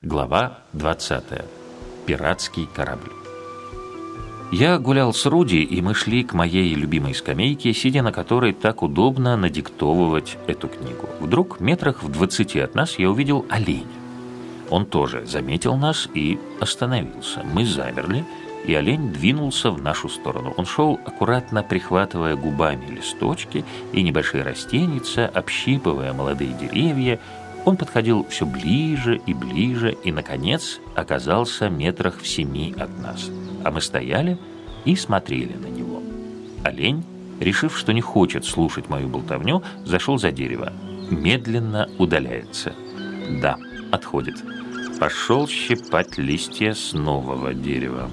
Глава 20. Пиратский корабль. Я гулял с Руди, и мы шли к моей любимой скамейке, сидя на которой так удобно надиктовывать эту книгу. Вдруг, метрах в двадцати от нас, я увидел оленя. Он тоже заметил нас и остановился. Мы замерли, и олень двинулся в нашу сторону. Он шел, аккуратно прихватывая губами листочки и небольшие растения, общипывая молодые деревья, он подходил все ближе и ближе, и, наконец, оказался метрах в семи от нас. А мы стояли и смотрели на него. Олень, решив, что не хочет слушать мою болтовню, зашел за дерево. Медленно удаляется. Да, отходит. Пошел щипать листья с нового дерева.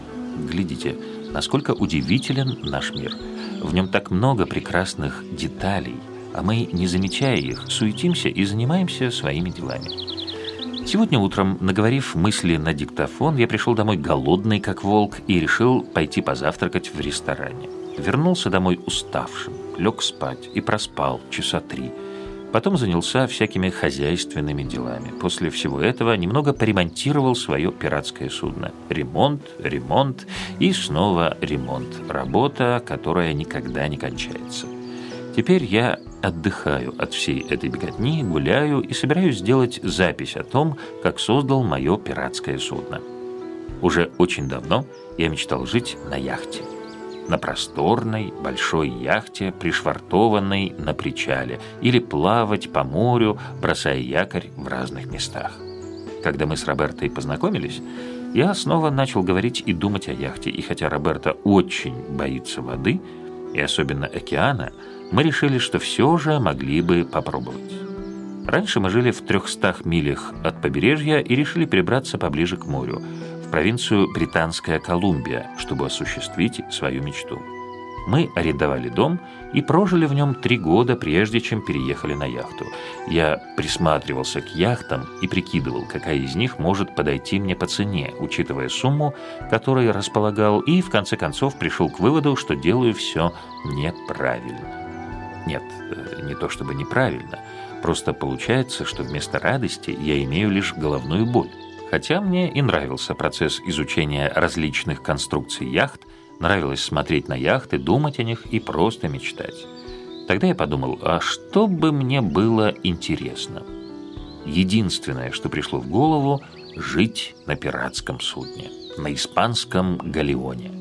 Глядите, насколько удивителен наш мир. В нем так много прекрасных деталей – а мы, не замечая их, суетимся и занимаемся своими делами. Сегодня утром, наговорив мысли на диктофон, я пришел домой голодный, как волк, и решил пойти позавтракать в ресторане. Вернулся домой уставшим, лег спать и проспал часа три. Потом занялся всякими хозяйственными делами. После всего этого немного поремонтировал свое пиратское судно. Ремонт, ремонт и снова ремонт. Работа, которая никогда не кончается. Теперь я отдыхаю от всей этой беготни, гуляю и собираюсь сделать запись о том, как создал мое пиратское судно. Уже очень давно я мечтал жить на яхте. На просторной, большой яхте, пришвартованной на причале, или плавать по морю, бросая якорь в разных местах. Когда мы с Робертой познакомились, я снова начал говорить и думать о яхте, и хотя Роберта очень боится воды, и особенно океана, мы решили, что все же могли бы попробовать. Раньше мы жили в 300 милях от побережья и решили перебраться поближе к морю, в провинцию Британская Колумбия, чтобы осуществить свою мечту. Мы арендовали дом и прожили в нем три года, прежде чем переехали на яхту. Я присматривался к яхтам и прикидывал, какая из них может подойти мне по цене, учитывая сумму, которой располагал, и в конце концов пришел к выводу, что делаю все неправильно. Нет, э, не то чтобы неправильно. Просто получается, что вместо радости я имею лишь головную боль. Хотя мне и нравился процесс изучения различных конструкций яхт, нравилось смотреть на яхты, думать о них и просто мечтать. Тогда я подумал, а что бы мне было интересно? Единственное, что пришло в голову – жить на пиратском судне, на испанском галеоне.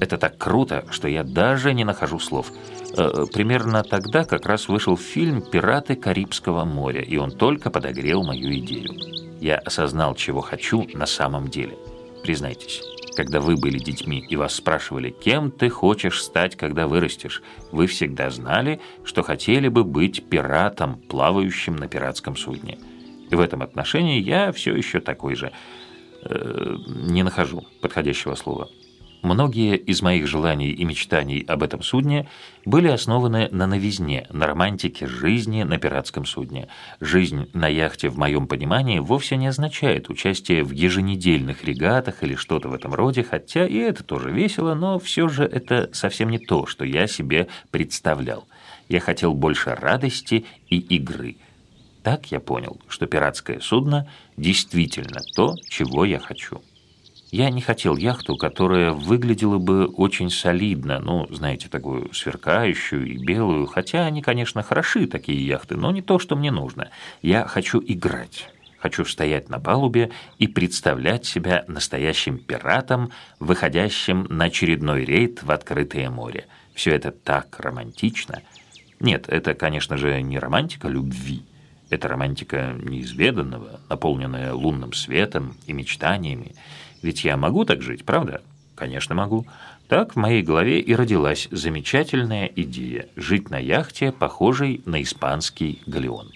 Это так круто, что я даже не нахожу слов – Э, примерно тогда как раз вышел фильм «Пираты Карибского моря», и он только подогрел мою идею. Я осознал, чего хочу на самом деле. Признайтесь, когда вы были детьми и вас спрашивали, кем ты хочешь стать, когда вырастешь, вы всегда знали, что хотели бы быть пиратом, плавающим на пиратском судне. И в этом отношении я все еще такой же. Э, не нахожу подходящего слова. Многие из моих желаний и мечтаний об этом судне были основаны на новизне, на романтике жизни на пиратском судне. Жизнь на яхте, в моем понимании, вовсе не означает участие в еженедельных регатах или что-то в этом роде, хотя и это тоже весело, но все же это совсем не то, что я себе представлял. Я хотел больше радости и игры. Так я понял, что пиратское судно действительно то, чего я хочу. Я не хотел яхту, которая выглядела бы очень солидно, ну, знаете, такую сверкающую и белую, хотя они, конечно, хороши, такие яхты, но не то, что мне нужно. Я хочу играть. Хочу стоять на палубе и представлять себя настоящим пиратом, выходящим на очередной рейд в открытое море. Все это так романтично. Нет, это, конечно же, не романтика любви. Это романтика неизведанного, наполненная лунным светом и мечтаниями. Ведь я могу так жить, правда? Конечно, могу. Так в моей голове и родилась замечательная идея – жить на яхте, похожей на испанский галеон.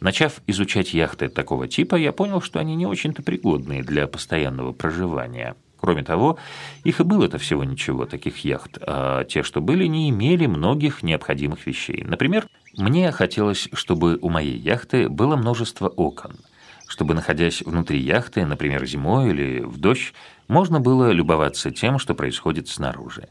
Начав изучать яхты такого типа, я понял, что они не очень-то пригодные для постоянного проживания. Кроме того, их и было-то всего ничего, таких яхт, а те, что были, не имели многих необходимых вещей. Например, мне хотелось, чтобы у моей яхты было множество окон – чтобы, находясь внутри яхты, например, зимой или в дождь, можно было любоваться тем, что происходит снаружи.